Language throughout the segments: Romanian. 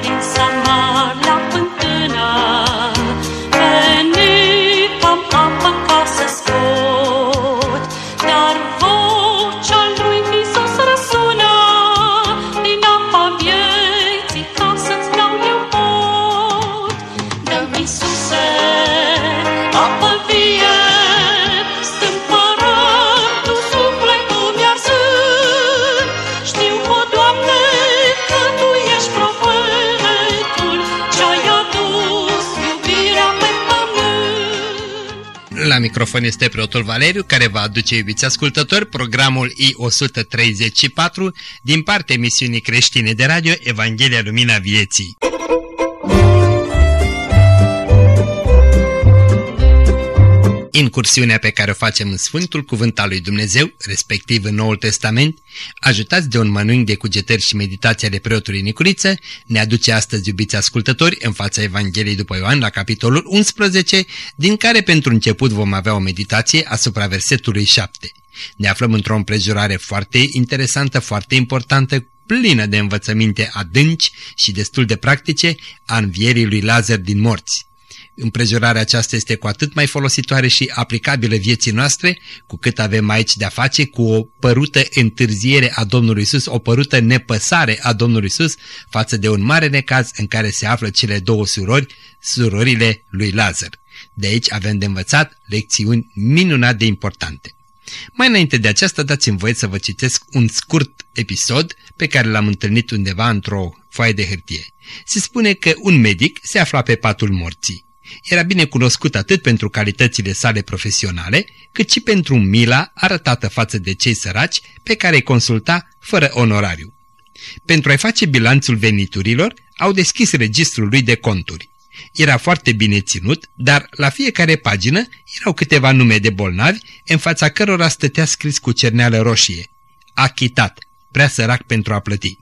din Samar microfon este preotul Valeriu, care va aduce, iubiți ascultători, programul I-134 din partea emisiunii creștine de radio Evanghelia Lumina Vieții. Incursiunea pe care o facem în Sfântul Cuvânt al lui Dumnezeu, respectiv în Noul Testament, ajutați de un mănânc de cugetări și meditații ale preotului Nicuriță, ne aduce astăzi, iubiți ascultători, în fața Evangheliei după Ioan, la capitolul 11, din care pentru început vom avea o meditație asupra versetului 7. Ne aflăm într-o împrejurare foarte interesantă, foarte importantă, plină de învățăminte adânci și destul de practice a învierii lui Lazar din morți. Împrejurarea aceasta este cu atât mai folositoare și aplicabilă vieții noastre, cu cât avem aici de-a face cu o părută întârziere a Domnului Isus, o părută nepăsare a Domnului Isus față de un mare necaz în care se află cele două surori, surorile lui Lazar. De aici avem de învățat lecțiuni minunat de importante. Mai înainte de aceasta, dați-mi voie să vă citesc un scurt episod pe care l-am întâlnit undeva într-o foaie de hârtie. Se spune că un medic se afla pe patul morții. Era bine cunoscut atât pentru calitățile sale profesionale, cât și pentru mila arătată față de cei săraci pe care îi consulta fără onorariu. Pentru a-i face bilanțul veniturilor, au deschis registrul lui de conturi. Era foarte bine ținut, dar la fiecare pagină erau câteva nume de bolnavi în fața cărora stătea scris cu cerneală roșie. Achitat, prea sărac pentru a plăti.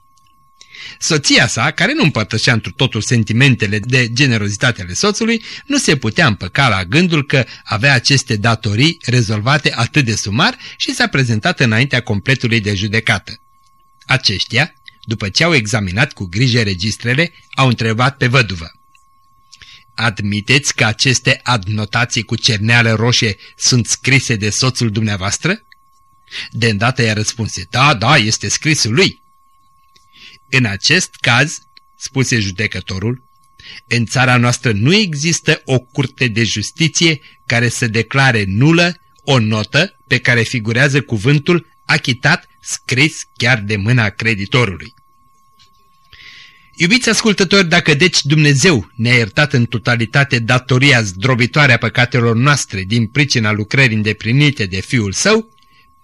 Soția sa, care nu împărtășea întru totul sentimentele de generozitate ale soțului, nu se putea împăca la gândul că avea aceste datorii rezolvate atât de sumar și s-a prezentat înaintea completului de judecată. Aceștia, după ce au examinat cu grijă registrele, au întrebat pe văduvă. Admiteți că aceste adnotații cu cerneală roșie sunt scrise de soțul dumneavoastră? De îndată i-a răspuns, da, da, este scrisul lui. În acest caz, spuse judecătorul, în țara noastră nu există o curte de justiție care să declare nulă o notă pe care figurează cuvântul achitat scris chiar de mâna creditorului. Iubiți ascultători, dacă deci Dumnezeu ne-a iertat în totalitate datoria zdrobitoare a păcatelor noastre din pricina lucrării îndeplinite de Fiul Său,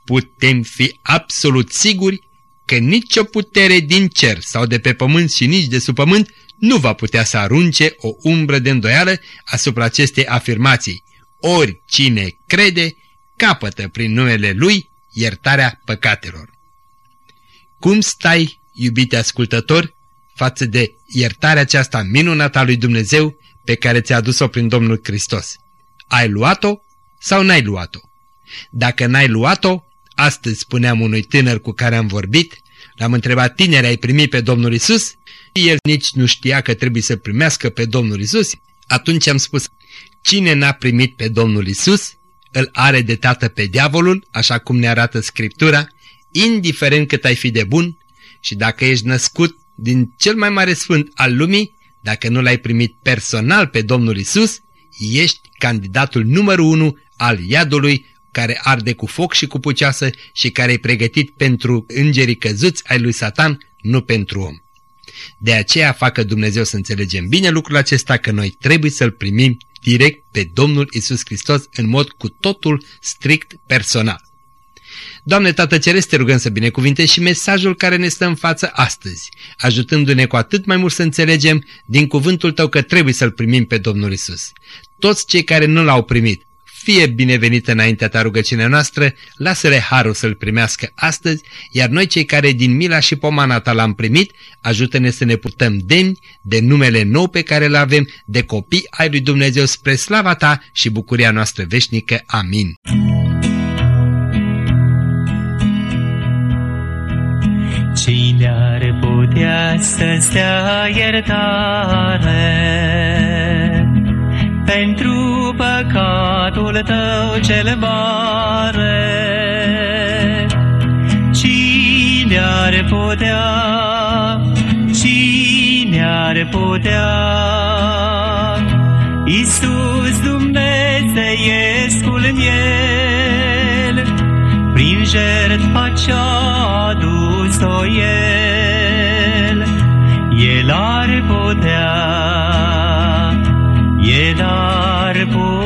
putem fi absolut siguri că nicio putere din cer sau de pe pământ și nici de sub pământ nu va putea să arunce o umbră de îndoială asupra acestei afirmații. Ori cine crede, capătă prin numele Lui iertarea păcatelor. Cum stai, iubite ascultător, față de iertarea aceasta minunată a lui Dumnezeu pe care ți-a adus-o prin Domnul Hristos? Ai luat-o sau n-ai luat-o? Dacă n-ai luat-o, Astăzi spuneam unui tânăr cu care am vorbit, l-am întrebat, tinere, ai primit pe Domnul Isus? El nici nu știa că trebuie să primească pe Domnul Isus. Atunci am spus, cine n-a primit pe Domnul Isus, îl are de tată pe diavolul, așa cum ne arată Scriptura, indiferent cât ai fi de bun și dacă ești născut din cel mai mare sfânt al lumii, dacă nu l-ai primit personal pe Domnul Isus, ești candidatul numărul unu al iadului care arde cu foc și cu puceasă și care e pregătit pentru îngerii căzuți ai lui Satan, nu pentru om. De aceea facă Dumnezeu să înțelegem bine lucrul acesta că noi trebuie să-L primim direct pe Domnul Isus Hristos în mod cu totul strict personal. Doamne Tată Ceresc, te rugăm să binecuvintezi și mesajul care ne stă în față astăzi, ajutându-ne cu atât mai mult să înțelegem din cuvântul Tău că trebuie să-L primim pe Domnul Isus. Toți cei care nu L-au primit, fie binevenită înaintea ta rugăciunea noastră, lasă-le harul să-l primească astăzi, iar noi cei care din mila și pomana ta l-am primit, ajută-ne să ne purtăm demni de numele nou pe care îl avem, de copii ai lui Dumnezeu spre slava ta și bucuria noastră veșnică. Amin. Cine ar putea să-ți dea iertare pentru păcatul tău cel mare? Cine ar putea, cine ar putea, Iisus Dumnezeiescul miel, prin jertfa ce-a adus-o El, El ar putea, El ar putea.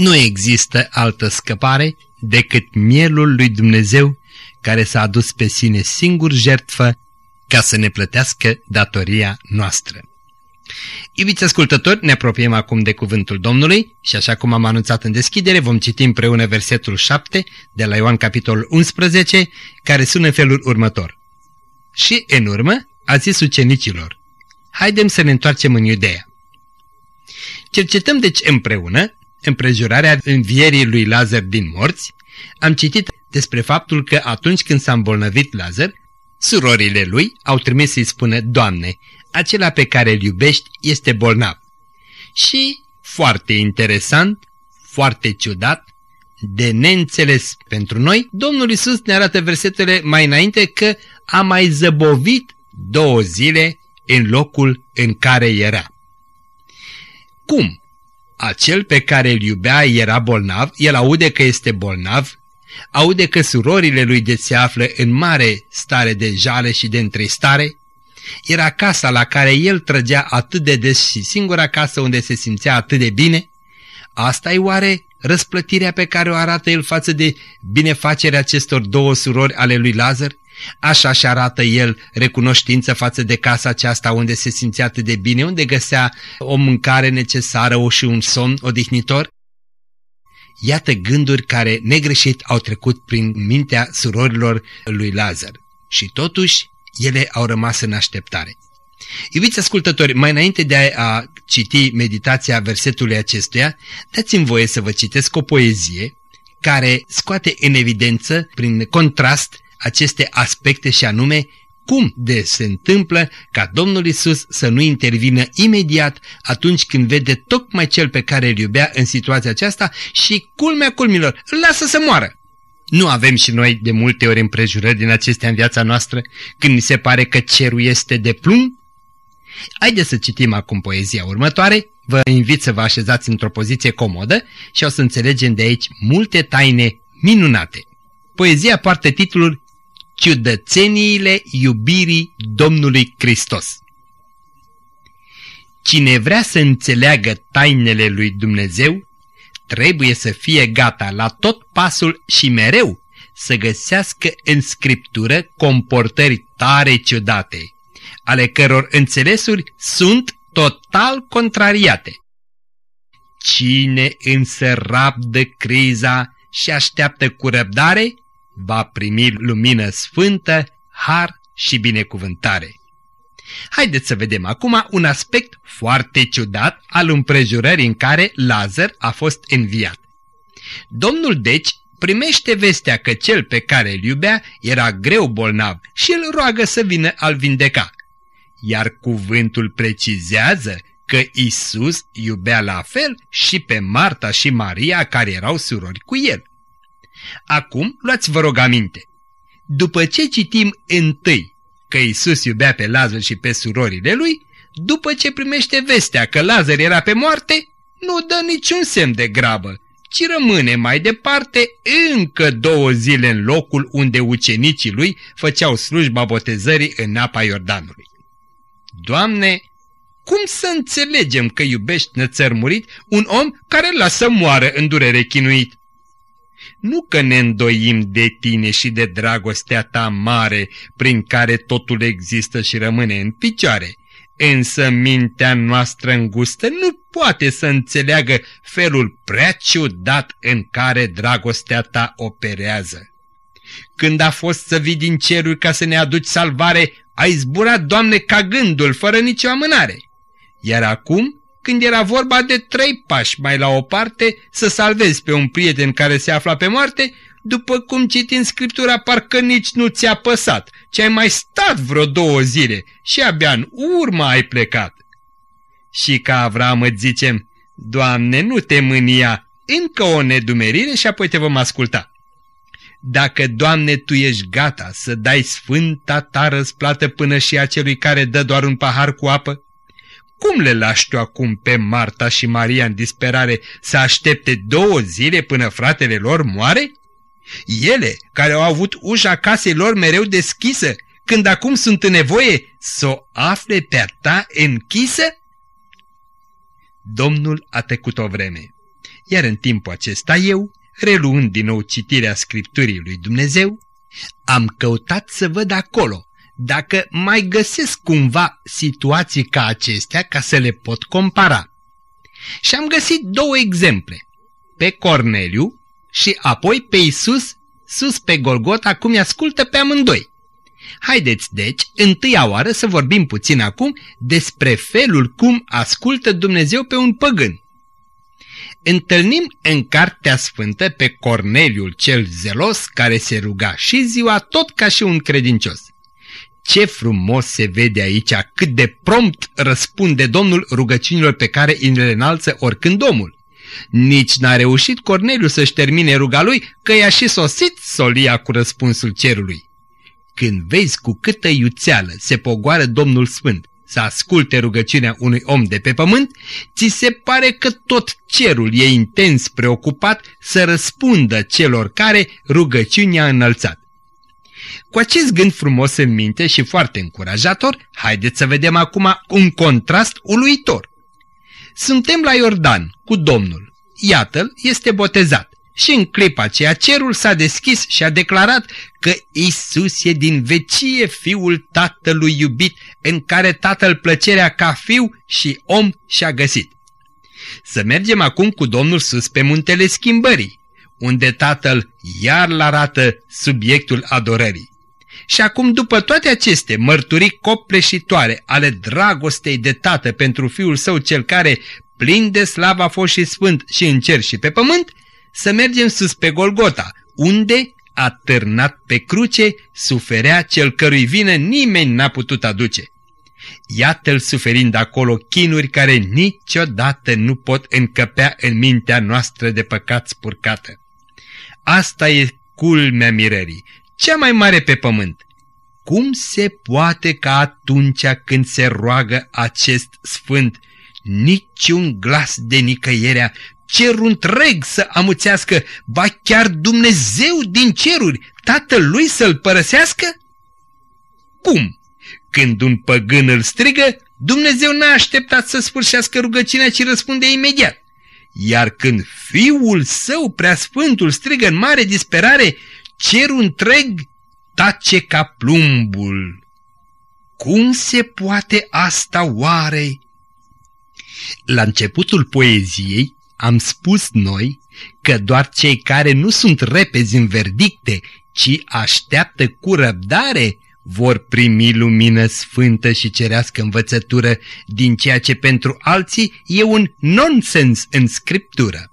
Nu există altă scăpare decât mielul lui Dumnezeu care s-a adus pe sine singur jertfă ca să ne plătească datoria noastră. Iubiți ascultători, ne apropiem acum de cuvântul Domnului și așa cum am anunțat în deschidere, vom citi împreună versetul 7 de la Ioan capitolul 11, care sună în felul următor. Și în urmă a zis ucenicilor, haidem să ne întoarcem în Iudeea. Cercetăm deci împreună împrejurarea învierii lui Lazar din morți, am citit despre faptul că atunci când s-a îmbolnăvit Lazar, surorile lui au trimis să-i spună, Doamne, acela pe care îl iubești este bolnav. Și, foarte interesant, foarte ciudat, de neînțeles pentru noi, Domnul Isus ne arată versetele mai înainte că a mai zăbovit două zile în locul în care era. Cum? Acel pe care îl iubea era bolnav, el aude că este bolnav, aude că surorile lui de se află în mare stare de jale și de întristare, era casa la care el trăgea atât de des și singura casă unde se simțea atât de bine? asta e oare răsplătirea pe care o arată el față de binefacerea acestor două surori ale lui Lazar? Așa și arată el recunoștință față de casa aceasta unde se simțea atât de bine, unde găsea o mâncare necesară o și un somn odihnitor? Iată gânduri care negreșit au trecut prin mintea surorilor lui Lazar. Și totuși, ele au rămas în așteptare. Iubiți ascultători, mai înainte de a citi meditația versetului acestuia, dați-mi voie să vă citesc o poezie care scoate în evidență, prin contrast, aceste aspecte și anume cum de se întâmplă ca Domnul Isus să nu intervină imediat atunci când vede tocmai cel pe care îl iubea în situația aceasta și culmea culmilor, îl lasă să moară. Nu avem și noi de multe ori împrejurări din acestea în viața noastră când ni se pare că cerul este de plumb? Haideți să citim acum poezia următoare, vă invit să vă așezați într-o poziție comodă și o să înțelegem de aici multe taine minunate. Poezia poartă titlul Ciudățeniile iubirii Domnului Hristos. Cine vrea să înțeleagă tainele lui Dumnezeu, trebuie să fie gata la tot pasul și mereu să găsească în Scriptură comportări tare ciudate, ale căror înțelesuri sunt total contrariate. Cine însă rabdă criza și așteaptă cu răbdare, va primi lumină sfântă, har și binecuvântare. Haideți să vedem acum un aspect foarte ciudat al împrejurării în care Lazar a fost înviat. Domnul deci primește vestea că cel pe care îl iubea era greu bolnav și îl roagă să vină al vindeca. Iar cuvântul precizează că Isus iubea la fel și pe Marta și Maria care erau surori cu el. Acum luați vă rog aminte. După ce citim întâi că Isus iubea pe Lazar și pe surorile lui, după ce primește vestea că Lazar era pe moarte, nu dă niciun semn de grabă, ci rămâne mai departe încă două zile în locul unde ucenicii lui făceau slujba botezării în apa Iordanului. Doamne, cum să înțelegem că iubești nățărmurit un om care lasă moară în durere chinuit? Nu că ne îndoim de tine și de dragostea ta mare, prin care totul există și rămâne în picioare, însă mintea noastră îngustă nu poate să înțeleagă felul prea ciudat în care dragostea ta operează. Când a fost să vii din ceruri ca să ne aduci salvare, ai zburat, Doamne, ca gândul, fără nicio amânare. Iar acum când era vorba de trei pași mai la o parte să salvezi pe un prieten care se afla pe moarte, după cum citi în Scriptura parcă nici nu ți-a păsat, ci ai mai stat vreo două zile și abia în urmă ai plecat. Și ca Avram îți zicem, Doamne, nu te mânia, încă o nedumerire și apoi te vom asculta. Dacă, Doamne, Tu ești gata să dai sfânta Ta răsplată până și acelui care dă doar un pahar cu apă, cum le lași tu acum pe Marta și Maria în disperare să aștepte două zile până fratele lor moare? Ele, care au avut ușa casei lor mereu deschisă, când acum sunt în nevoie să o afle pe-a ta închisă? Domnul a trecut o vreme, iar în timpul acesta eu, reluând din nou citirea Scripturii lui Dumnezeu, am căutat să văd acolo dacă mai găsesc cumva situații ca acestea ca să le pot compara. Și am găsit două exemple, pe Corneliu și apoi pe Isus sus pe Golgota cum îi ascultă pe amândoi. Haideți deci, întâia oară să vorbim puțin acum despre felul cum ascultă Dumnezeu pe un păgân. Întâlnim în Cartea Sfântă pe Corneliul cel zelos care se ruga și ziua tot ca și un credincios. Ce frumos se vede aici cât de prompt răspunde Domnul rugăciunilor pe care îi le înalță oricând omul. Nici n-a reușit Corneliu să-și termine ruga lui, că i-a și sosit solia cu răspunsul cerului. Când vezi cu câtă iuțeală se pogoară Domnul Sfânt să asculte rugăciunea unui om de pe pământ, ți se pare că tot cerul e intens preocupat să răspundă celor care rugăciunea a înălțat. Cu acest gând frumos în minte și foarte încurajator, haideți să vedem acum un contrast uluitor. Suntem la Iordan cu Domnul. Iată-l este botezat. Și în clipa aceea cerul s-a deschis și a declarat că Isus e din vecie fiul tatălui iubit în care tatăl plăcerea ca fiu și om și-a găsit. Să mergem acum cu Domnul sus pe muntele schimbării, unde tatăl iar l arată subiectul adorării. Și acum, după toate aceste mărturii copleșitoare ale dragostei de tată pentru fiul său cel care, plin de slavă a fost și sfânt și în cer și pe pământ, să mergem sus pe Golgota, unde, atârnat pe cruce, suferea cel cărui vină nimeni n-a putut aduce. Iată-l suferind acolo chinuri care niciodată nu pot încăpea în mintea noastră de păcat spurcată. Asta e culmea mirării, cea mai mare pe pământ. Cum se poate ca atunci când se roagă acest sfânt, niciun glas de nicăierea, cerul întreg să amuțească, ba chiar Dumnezeu din ceruri, tatăl lui să-l părăsească? Cum? Când un păgân îl strigă, Dumnezeu n-a așteptat să sfârșească rugăciunea, ci răspunde imediat. Iar când fiul său preasfântul strigă în mare disperare, cerul întreg tace ca plumbul. Cum se poate asta oare? La începutul poeziei am spus noi că doar cei care nu sunt repezi în verdicte, ci așteaptă cu răbdare, vor primi lumină sfântă și cerească învățătură din ceea ce pentru alții e un nonsens în scriptură.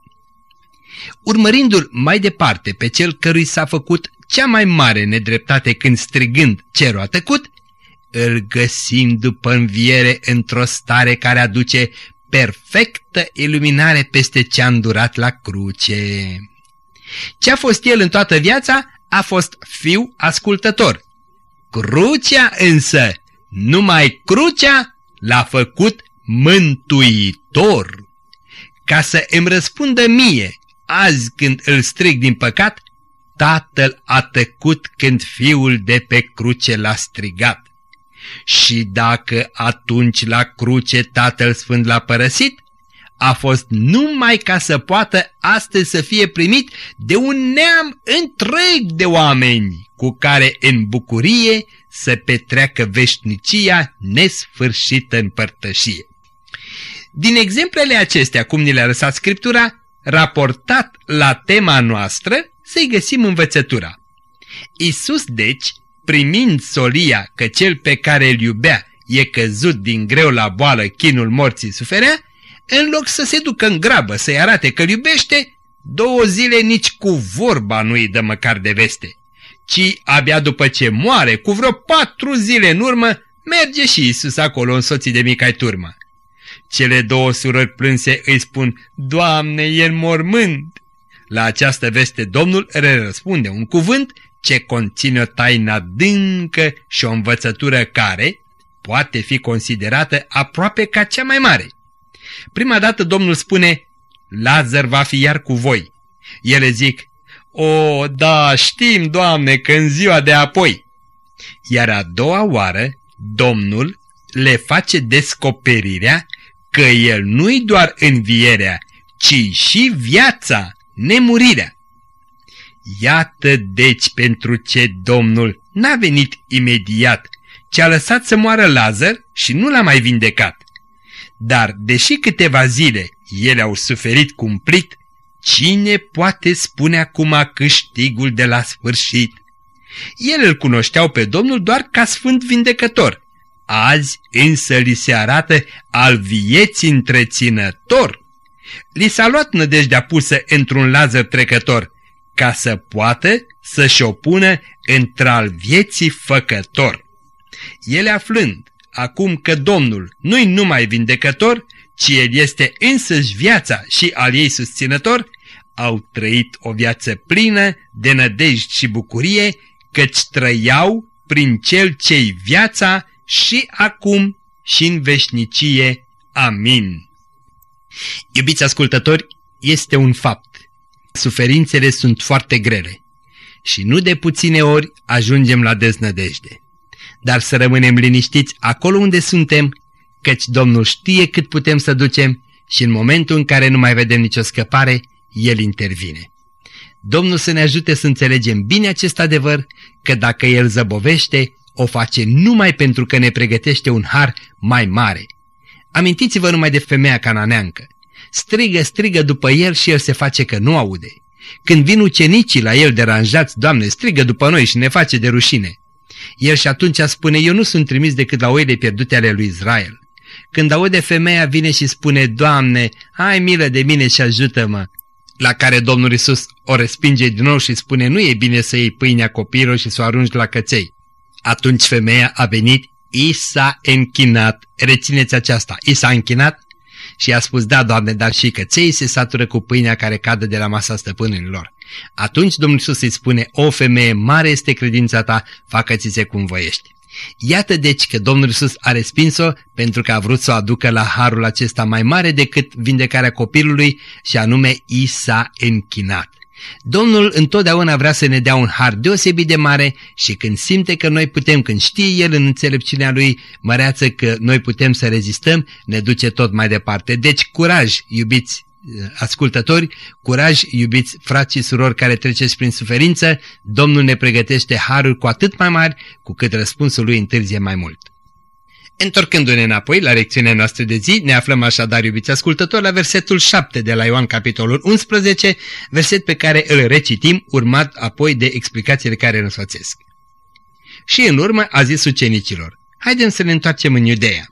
Urmărindu-l mai departe pe cel cărui s-a făcut cea mai mare nedreptate când strigând cerul a tăcut, îl găsim după înviere într-o stare care aduce perfectă iluminare peste ce-a îndurat la cruce. Ce a fost el în toată viața a fost fiu ascultător. Crucea însă, numai crucea l-a făcut mântuitor. Ca să îmi răspundă mie, azi când îl strig din păcat, tatăl a tăcut când fiul de pe cruce l-a strigat. Și dacă atunci la cruce Tatăl Sfânt l-a părăsit, a fost numai ca să poată astăzi să fie primit de un neam întreg de oameni cu care în bucurie să petreacă veșnicia nesfârșită în părtășie. Din exemplele acestea, cum ni le-a lăsat Scriptura, raportat la tema noastră, să-i găsim învățătura. Isus, deci, primind solia că cel pe care îl iubea e căzut din greu la boală, chinul morții suferea, în loc să se ducă în grabă să-i arate că iubește, două zile nici cu vorba nu-i dă măcar de veste, ci abia după ce moare, cu vreo patru zile în urmă, merge și Isus acolo însoțit de micai turmă. Cele două surori plânse îi spun, Doamne, e în mormânt! La această veste Domnul le răspunde un cuvânt ce conține o taină adâncă și o învățătură care poate fi considerată aproape ca cea mai mare. Prima dată Domnul spune, Lazar va fi iar cu voi. Ele zic, O, da, știm, Doamne, că în ziua de apoi. Iar a doua oară, Domnul le face descoperirea că El nu-i doar învierea, ci și viața, nemurirea. Iată deci pentru ce Domnul n-a venit imediat, ci a lăsat să moară Lazar și nu l-a mai vindecat. Dar, deși câteva zile ele au suferit cumplit, cine poate spune acum câștigul de la sfârșit? Ele îl cunoșteau pe Domnul doar ca sfânt vindecător. Azi însă li se arată al vieții întreținător. Li s-a luat nădejdea pusă într-un lazăr trecător, ca să poată să-și opună într-al vieții făcător. Ele aflând acum că Domnul nu-i numai vindecător, ci El este însăși viața și al ei susținător, au trăit o viață plină de nădejde și bucurie, căci trăiau prin Cel ce viața și acum și în veșnicie. Amin. Iubiți ascultători, este un fapt. Suferințele sunt foarte grele și nu de puține ori ajungem la deznădejde dar să rămânem liniștiți acolo unde suntem, căci Domnul știe cât putem să ducem și în momentul în care nu mai vedem nicio scăpare, El intervine. Domnul să ne ajute să înțelegem bine acest adevăr, că dacă El zăbovește, o face numai pentru că ne pregătește un har mai mare. Amintiți-vă numai de femeia cananeancă. Strigă, strigă după el și el se face că nu aude. Când vin ucenicii la el deranjați, Doamne, strigă după noi și ne face de rușine. El și atunci spune, eu nu sunt trimis decât la oile pierdute ale lui Israel. Când aude femeia vine și spune, Doamne, ai milă de mine și ajută-mă. La care Domnul Isus o respinge din nou și spune, nu e bine să iei pâinea copilului și să o arunci la căței. Atunci femeia a venit, i s-a închinat. Rețineți aceasta, i s-a închinat și a spus, da, Doamne, dar și căței se satură cu pâinea care cadă de la masa stăpânilor. Atunci Domnul Iisus îi spune, o femeie, mare este credința ta, facă-ți-se cum voiești. Iată deci că Domnul Iisus a respins-o pentru că a vrut să o aducă la harul acesta mai mare decât vindecarea copilului și anume i s-a închinat. Domnul întotdeauna vrea să ne dea un har deosebit de mare și când simte că noi putem, când știe El în înțelepciunea Lui măreață că noi putem să rezistăm, ne duce tot mai departe. Deci curaj, iubiți ascultători, curaj, iubiți frați și surori care treceți prin suferință, Domnul ne pregătește haruri cu atât mai mari, cu cât răspunsul lui întârzie mai mult. Întorcându-ne înapoi la lecțiunea noastră de zi, ne aflăm așadar, iubiți ascultători, la versetul 7 de la Ioan, capitolul 11, verset pe care îl recitim, urmat apoi de explicațiile care îl însoțesc. Și în urmă a zis ucenicilor, haidem să ne întoarcem în Iudeea.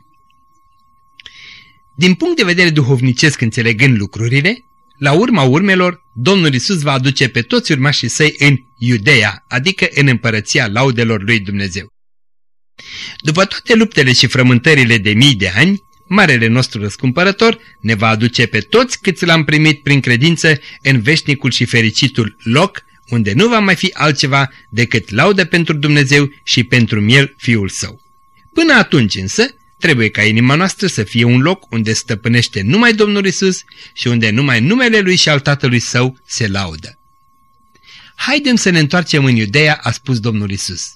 Din punct de vedere duhovnicesc înțelegând lucrurile, la urma urmelor, Domnul Isus va aduce pe toți urmașii săi în Iudeea, adică în împărăția laudelor lui Dumnezeu. După toate luptele și frământările de mii de ani, Marele nostru răscumpărător ne va aduce pe toți câți l-am primit prin credință în veșnicul și fericitul loc, unde nu va mai fi altceva decât laudă pentru Dumnezeu și pentru miel Fiul Său. Până atunci însă, Trebuie ca inima noastră să fie un loc unde stăpânește numai Domnul Isus și unde numai numele Lui și al Tatălui Său se laudă. Haidem să ne întoarcem în Iudeea, a spus Domnul Isus.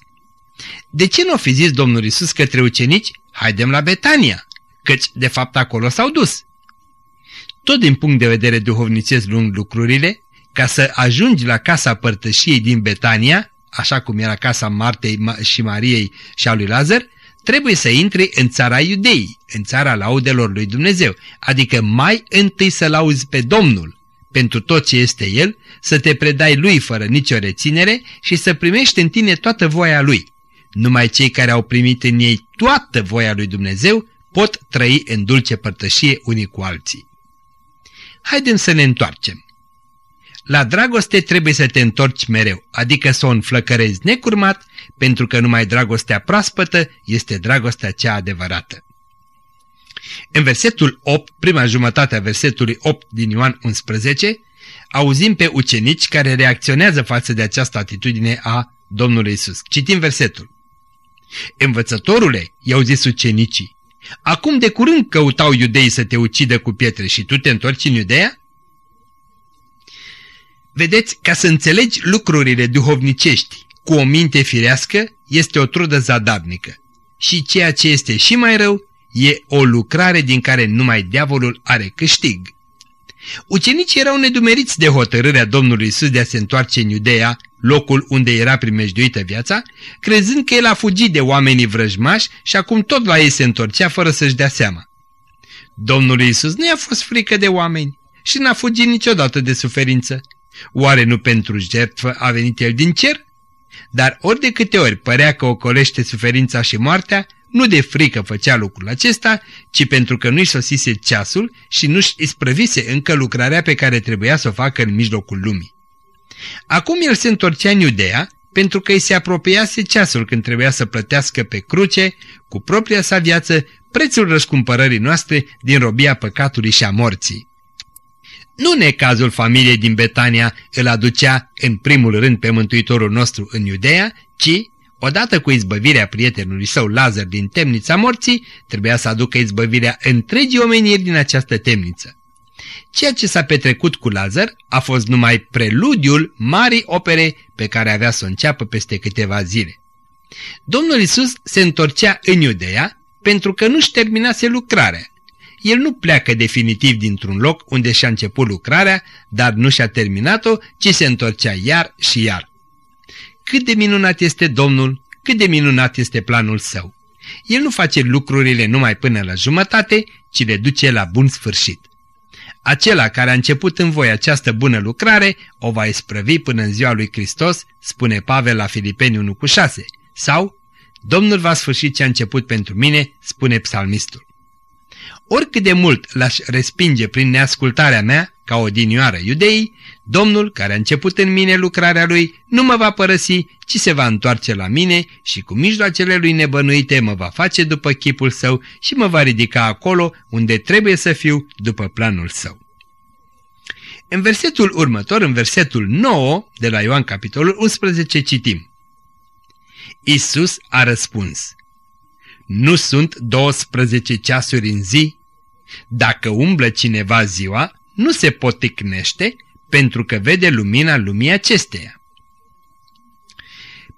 De ce nu o fi zis Domnul Isus către ucenici? Haidem la Betania, căci de fapt acolo s-au dus. Tot din punct de vedere duhovnicesc lung lucrurile, ca să ajungi la casa părtășiei din Betania, așa cum era casa Martei și Mariei și a lui Lazar, trebuie să intri în țara iudei, în țara laudelor lui Dumnezeu, adică mai întâi să lauzi pe Domnul pentru tot ce este El, să te predai Lui fără nicio reținere și să primești în tine toată voia Lui. Numai cei care au primit în ei toată voia lui Dumnezeu pot trăi în dulce părtășie unii cu alții. haidem să ne întoarcem. La dragoste trebuie să te întorci mereu, adică să o înflăcărezi necurmat, pentru că numai dragostea proaspătă este dragostea cea adevărată. În versetul 8, prima jumătate a versetului 8 din Ioan 11, auzim pe ucenici care reacționează față de această atitudine a Domnului Isus. Citim versetul. Învățătorule, i-au zis ucenicii, acum de curând căutau iudeii să te ucidă cu pietre și tu te întorci în Iudeea? Vedeți, ca să înțelegi lucrurile duhovnicești cu o minte firească, este o trudă zadarnică. Și ceea ce este și mai rău, e o lucrare din care numai diavolul are câștig. Ucenicii erau nedumeriți de hotărârea Domnului Isus de a se întoarce în Iudeea, locul unde era primejduită viața, crezând că el a fugit de oamenii vrăjmași și acum tot la ei se întorcea fără să-și dea seama. Domnului Isus nu i-a fost frică de oameni și n-a fugit niciodată de suferință. Oare nu pentru jertfă a venit el din cer? Dar ori de câte ori părea că ocolește suferința și moartea, nu de frică făcea lucrul acesta, ci pentru că nu-i sosise ceasul și nu-și isprăvise încă lucrarea pe care trebuia să o facă în mijlocul lumii. Acum el se întorcea în Iudea pentru că îi se apropiase ceasul când trebuia să plătească pe cruce, cu propria sa viață, prețul răscumpărării noastre din robia păcatului și a morții. Nu necazul familiei din Betania îl aducea în primul rând pe Mântuitorul nostru în Iudea, ci, odată cu izbăvirea prietenului său Lazar din temnița morții, trebuia să aducă izbăvirea întregii omeniri din această temniță. Ceea ce s-a petrecut cu Lazar a fost numai preludiul marii opere pe care avea să o înceapă peste câteva zile. Domnul Isus se întorcea în Iudea pentru că nu-și terminase lucrarea el nu pleacă definitiv dintr-un loc unde și-a început lucrarea, dar nu și-a terminat-o, ci se întorcea iar și iar. Cât de minunat este Domnul, cât de minunat este planul său. El nu face lucrurile numai până la jumătate, ci le duce la bun sfârșit. Acela care a început în voi această bună lucrare o va isprăvi până în ziua lui Hristos, spune Pavel la Filipeni 1 cu 6, sau Domnul va sfârși ce a început pentru mine, spune psalmistul. Oricât de mult l-aș respinge prin neascultarea mea, ca o dinioară iudeii, Domnul, care a început în mine lucrarea lui, nu mă va părăsi, ci se va întoarce la mine și cu mijloacele lui nebănuite mă va face după chipul său și mă va ridica acolo unde trebuie să fiu după planul său. În versetul următor, în versetul 9 de la Ioan capitolul 11, citim Isus a răspuns Nu sunt 12 ceasuri în zi? Dacă umblă cineva ziua, nu se poticnește pentru că vede lumina lumii acesteia.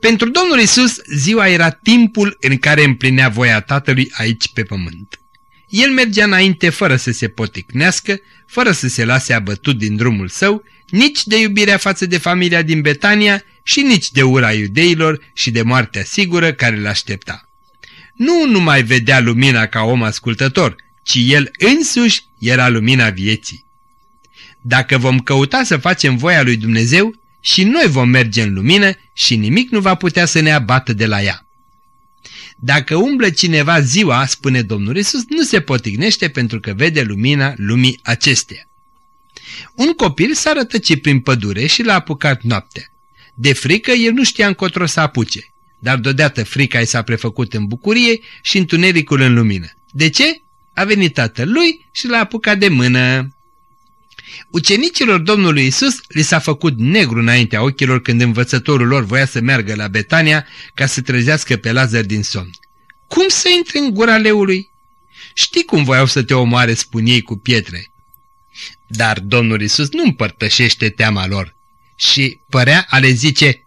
Pentru Domnul Isus, ziua era timpul în care împlinea voia Tatălui aici pe pământ. El mergea înainte fără să se poticnească, fără să se lase abătut din drumul său, nici de iubirea față de familia din Betania și nici de ura iudeilor și de moartea sigură care îl aștepta. Nu numai vedea lumina ca om ascultător, ci El însuși era lumina vieții. Dacă vom căuta să facem voia lui Dumnezeu, și noi vom merge în lumină și nimic nu va putea să ne abată de la ea. Dacă umblă cineva ziua, spune Domnul Isus, nu se potignește pentru că vede lumina lumii acesteia. Un copil s-a rătăcit prin pădure și l-a apucat noaptea. De frică el nu știa încotro să apuce, dar deodată frica i s-a prefăcut în bucurie și întunericul în lumină. De ce? A venit tatăl lui și l-a apucat de mână. Ucenicilor Domnului Isus li s-a făcut negru înaintea ochilor când învățătorul lor voia să meargă la Betania ca să trezească pe Lazar din somn. Cum să intri în gura leului? Știi cum voiau să te omoare, spun ei cu pietre. Dar Domnul Isus nu împărtășește teama lor și părea a le zice,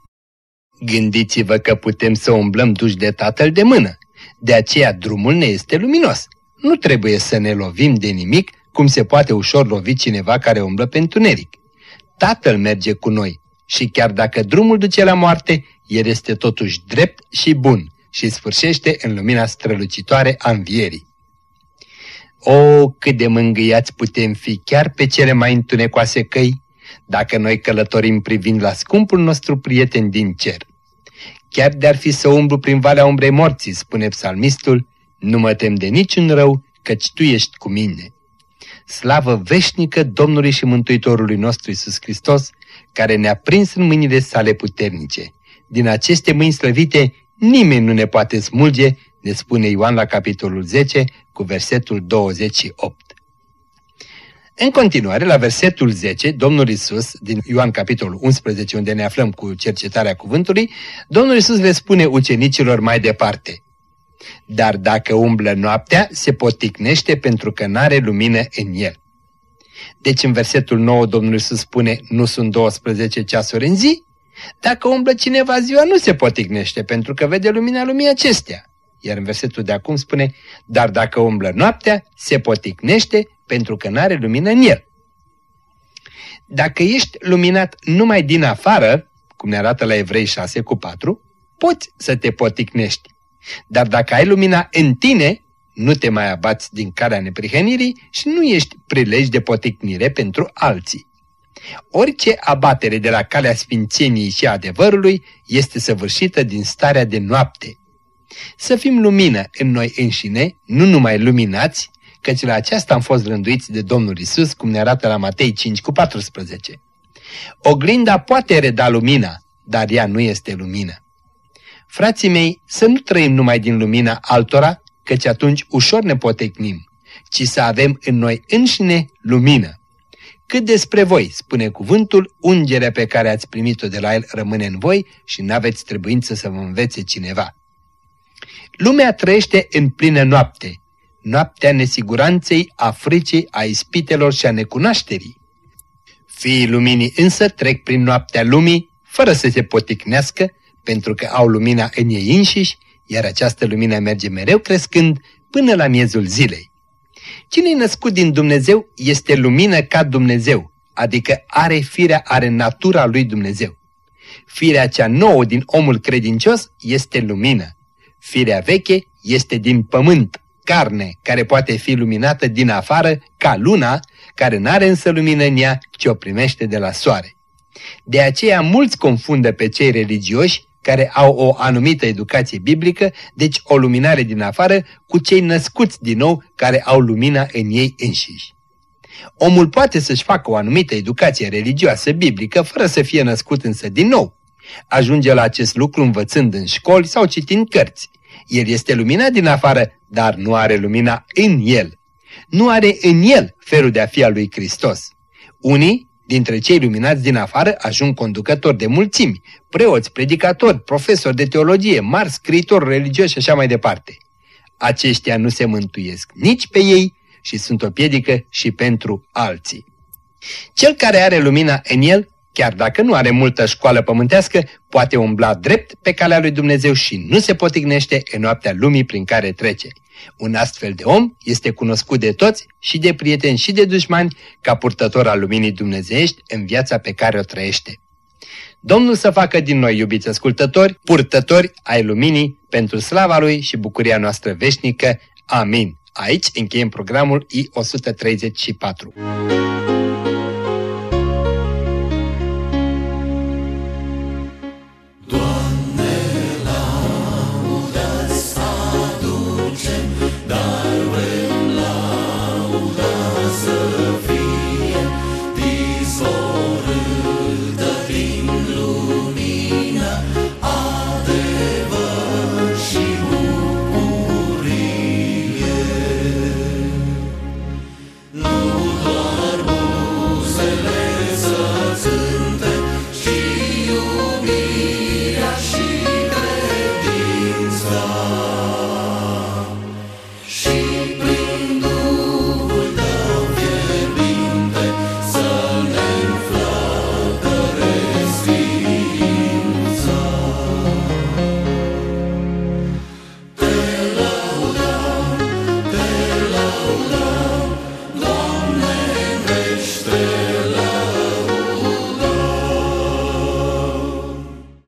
Gândiți-vă că putem să umblăm duși de tatăl de mână, de aceea drumul ne este luminos. Nu trebuie să ne lovim de nimic cum se poate ușor lovi cineva care umblă pe întuneric. Tatăl merge cu noi și chiar dacă drumul duce la moarte, el este totuși drept și bun și sfârșește în lumina strălucitoare a învierii. O, cât de mângâiați putem fi chiar pe cele mai întunecoase căi, dacă noi călătorim privind la scumpul nostru prieten din cer. Chiar de-ar fi să umblu prin valea umbrei morții, spune psalmistul, nu mă tem de niciun rău, căci Tu ești cu mine. Slavă veșnică Domnului și Mântuitorului nostru Isus Hristos, care ne-a prins în mâinile sale puternice. Din aceste mâini slăvite nimeni nu ne poate smulge, ne spune Ioan la capitolul 10 cu versetul 28. În continuare, la versetul 10, Domnul Isus, din Ioan capitolul 11, unde ne aflăm cu cercetarea cuvântului, Domnul Isus le spune ucenicilor mai departe, Dar dacă umblă noaptea, se poticnește pentru că n-are lumină în el. Deci în versetul 9 Domnul Isus spune, nu sunt 12 ceasuri în zi? Dacă umblă cineva ziua, nu se poticnește pentru că vede lumina lumii acestea. Iar în versetul de acum spune, dar dacă umblă noaptea, se poticnește pentru că n-are lumină în el. Dacă ești luminat numai din afară, cum ne arată la Evrei 6 cu 4, poți să te poticnești. Dar dacă ai lumina în tine, nu te mai abați din calea neprihănirii și nu ești prilej de poticnire pentru alții. Orice abatere de la calea sfințeniei și adevărului este săvârșită din starea de noapte. Să fim lumină în noi înșine, nu numai luminați, căci la aceasta am fost rânduiți de Domnul Isus, cum ne arată la Matei 5 cu 14. Oglinda poate reda lumina, dar ea nu este lumină. Frații mei, să nu trăim numai din lumina altora, căci atunci ușor ne potecnim, ci să avem în noi înșine lumină. Cât despre voi, spune cuvântul, ungerea pe care ați primit-o de la el rămâne în voi și n-aveți trebuință să vă învețe cineva. Lumea trăiește în plină noapte, noaptea nesiguranței, a fricii, a ispitelor și a necunoașterii. Fiii luminii însă trec prin noaptea lumii, fără să se poticnească, pentru că au lumina în ei înșiși, iar această lumină merge mereu crescând până la miezul zilei. Cine e născut din Dumnezeu este lumină ca Dumnezeu, adică are firea, are natura lui Dumnezeu. Firea cea nouă din omul credincios este lumină. Firea veche este din pământ, carne, care poate fi luminată din afară ca luna, care n-are însă lumină în ea, ci o primește de la soare. De aceea mulți confundă pe cei religioși care au o anumită educație biblică, deci o luminare din afară, cu cei născuți din nou, care au lumina în ei înșiși. Omul poate să-și facă o anumită educație religioasă biblică, fără să fie născut însă din nou. Ajunge la acest lucru învățând în școli sau citind cărți. El este luminat din afară, dar nu are lumina în el. Nu are în el felul de a fi al lui Hristos. Unii Dintre cei luminați din afară ajung conducători de mulțimi, preoți, predicatori, profesori de teologie, mari scriitori religioși și așa mai departe. Aceștia nu se mântuiesc nici pe ei și sunt o piedică și pentru alții. Cel care are lumina în el, chiar dacă nu are multă școală pământească, poate umbla drept pe calea lui Dumnezeu și nu se potignește în noaptea lumii prin care trece. Un astfel de om este cunoscut de toți și de prieteni și de dușmani ca purtător al luminii dumnezeiești în viața pe care o trăiește. Domnul să facă din noi, iubiți ascultători, purtători ai luminii pentru slava Lui și bucuria noastră veșnică. Amin. Aici încheiem programul I-134.